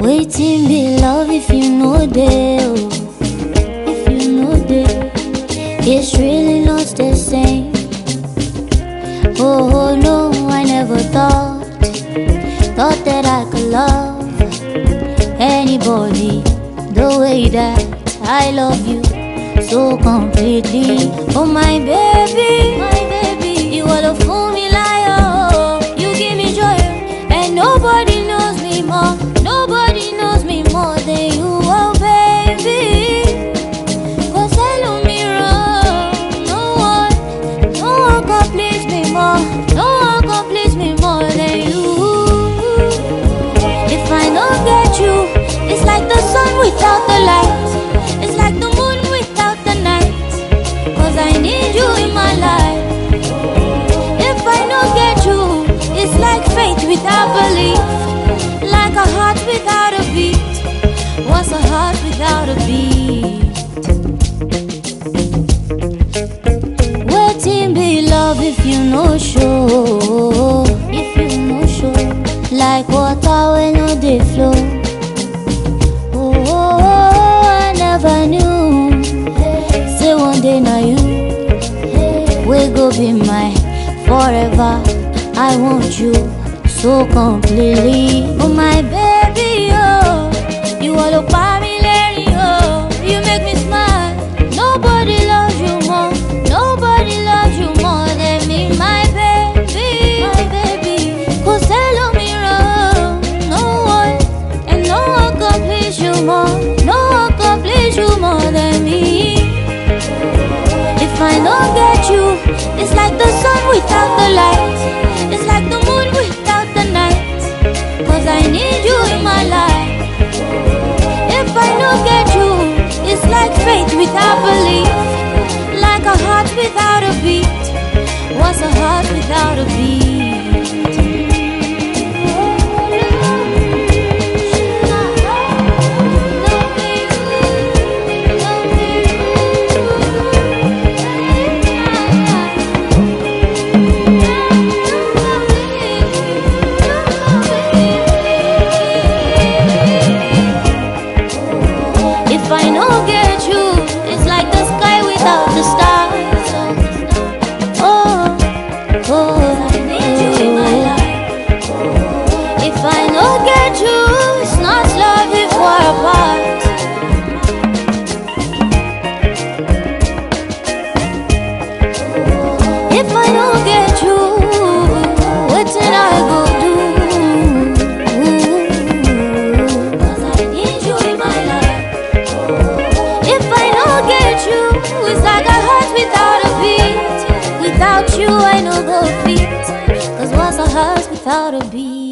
Waiting be love if you know they, oh. if you know they, it's really not the same. Oh, oh no, I never thought, thought that I could love anybody the way that I love you so completely. Oh my baby, my baby, you are the if you no show. If you no show. Like water when no dey flow. Oh, I never knew. Say one day now you will go be my forever. I want you so completely. Oh my baby, it's like the sun without the light. It's like the moon without the night. Cause I need you in my life. If I don't get you, it's like faith without belief. Like a heart without a beat. What's a it's like a heart without a beat. Without you, I know go feet. Cause what's a heart without a beat?